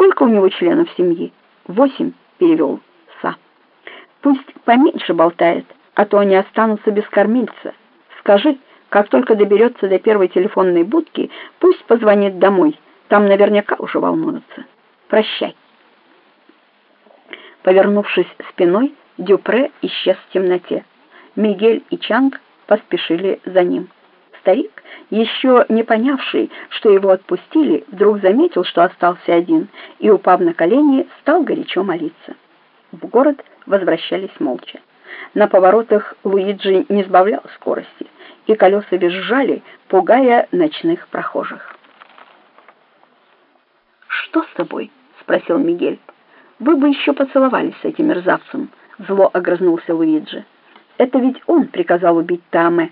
Сколько у него членов семьи? Восемь, перевел Са. Пусть поменьше болтает, а то они останутся без кормильца. Скажи, как только доберется до первой телефонной будки, пусть позвонит домой. Там наверняка уже волнуются. Прощай. Повернувшись спиной, Дюпре исчез в темноте. Мигель и Чанг поспешили за ним. Старик, еще не понявший, что его отпустили, вдруг заметил, что остался один, и, упав на колени, стал горячо молиться. В город возвращались молча. На поворотах Луиджи не сбавлял скорости, и колеса визжали, пугая ночных прохожих. «Что с тобой?» — спросил Мигель. «Вы бы еще поцеловались с этим мерзавцем», — зло огрызнулся Луиджи. «Это ведь он приказал убить Таме».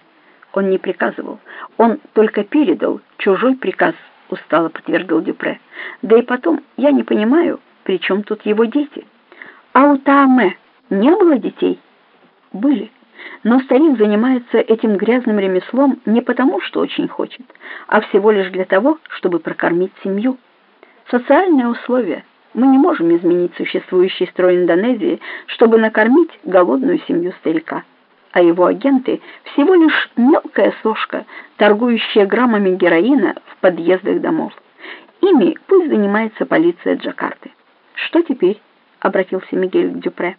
Он не приказывал, он только передал чужой приказ, устало подтвердил Дюпре. Да и потом, я не понимаю, при чем тут его дети? А у Тааме не было детей? Были. Но старик занимается этим грязным ремеслом не потому, что очень хочет, а всего лишь для того, чтобы прокормить семью. Социальные условия. Мы не можем изменить существующий строй Индонезии, чтобы накормить голодную семью старика а его агенты всего лишь мелкая сошка, торгующая граммами героина в подъездах домов. Ими пусть занимается полиция Джакарты. Что теперь? обратился Мигель к Дюпре.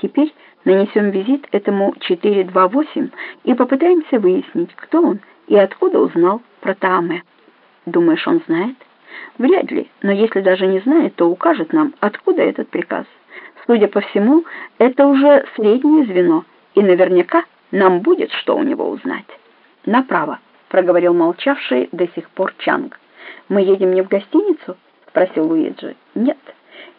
Теперь нанесем визит этому 428 и попытаемся выяснить, кто он и откуда узнал про Тааме. Думаешь, он знает? Вряд ли, но если даже не знает, то укажет нам, откуда этот приказ. Судя по всему, это уже среднее звено, и наверняка нам будет что у него узнать. Направо, проговорил молчавший до сих пор Чанг. Мы едем не в гостиницу? спросил Луиджи. Нет.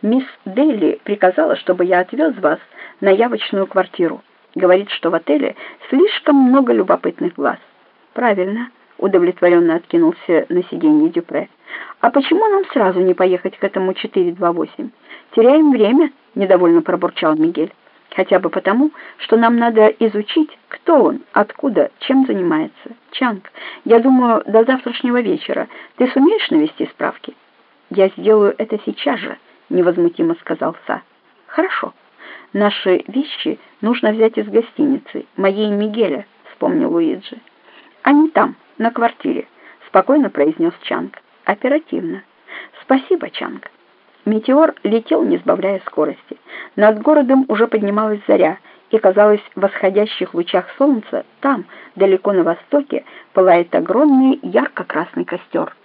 Мисс Дейли приказала, чтобы я отвез вас на явочную квартиру. Говорит, что в отеле слишком много любопытных глаз. Правильно, удовлетворенно откинулся на сиденье Дюпре. А почему нам сразу не поехать к этому 428? Теряем время, недовольно пробурчал Мигель хотя бы потому, что нам надо изучить, кто он, откуда, чем занимается. Чанг, я думаю, до завтрашнего вечера ты сумеешь навести справки? Я сделаю это сейчас же, невозмутимо сказал Са. Хорошо. Наши вещи нужно взять из гостиницы, моей Мигеля, вспомнил Луиджи. Они там, на квартире, спокойно произнес Чанг. Оперативно. Спасибо, Чанг. Метеор летел, не сбавляя скорости. Над городом уже поднималась заря, и, казалось, в восходящих лучах солнца там, далеко на востоке, пылает огромный ярко-красный костер.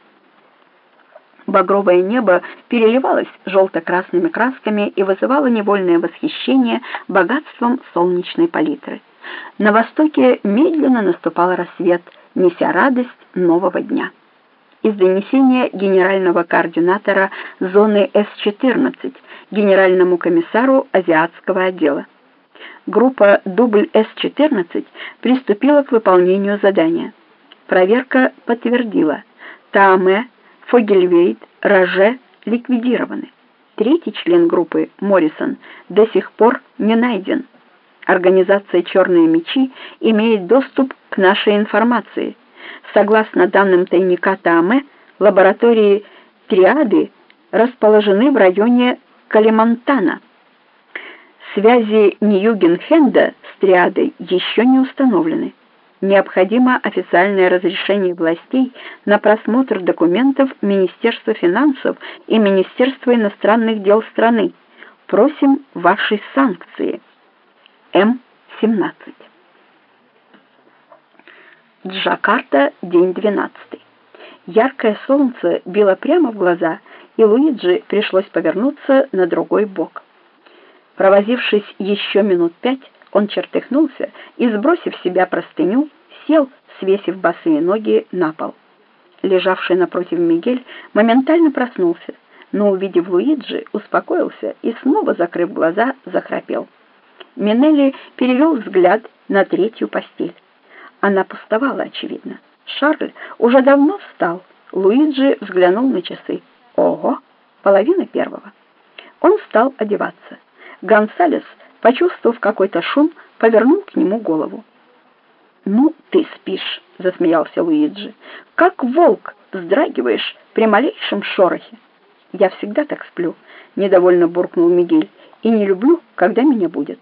Багровое небо переливалось желто-красными красками и вызывало невольное восхищение богатством солнечной палитры. На востоке медленно наступал рассвет, неся радость нового дня из донесения генерального координатора зоны С-14 генеральному комиссару азиатского отдела. Группа дубль С-14 приступила к выполнению задания. Проверка подтвердила, Тааме, Фогельвейт, Роже ликвидированы. Третий член группы, Моррисон, до сих пор не найден. Организация «Черные мечи» имеет доступ к нашей информации – Согласно данным тайника Тааме, лаборатории Триады расположены в районе Калимантана. Связи Ньюгенхенда с Триадой еще не установлены. Необходимо официальное разрешение властей на просмотр документов Министерства финансов и Министерства иностранных дел страны. Просим вашей санкции. М-17 Джакарта, день 12. Яркое солнце било прямо в глаза, и Луиджи пришлось повернуться на другой бок. Провозившись еще минут пять, он чертыхнулся и, сбросив себя простыню, сел, свесив босые ноги на пол. Лежавший напротив Мигель моментально проснулся, но, увидев Луиджи, успокоился и, снова закрыв глаза, захрапел. Минелли перевел взгляд на третью постель. Она пустовала, очевидно. Шарль уже давно встал. Луиджи взглянул на часы. Ого, половина первого. Он стал одеваться. Гонсалес, почувствовав какой-то шум, повернул к нему голову. «Ну, ты спишь», — засмеялся Луиджи. «Как волк вздрагиваешь при малейшем шорохе». Я всегда так сплю, недовольно буркнул Мигель, и не люблю, когда меня будет.